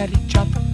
Harry Chop.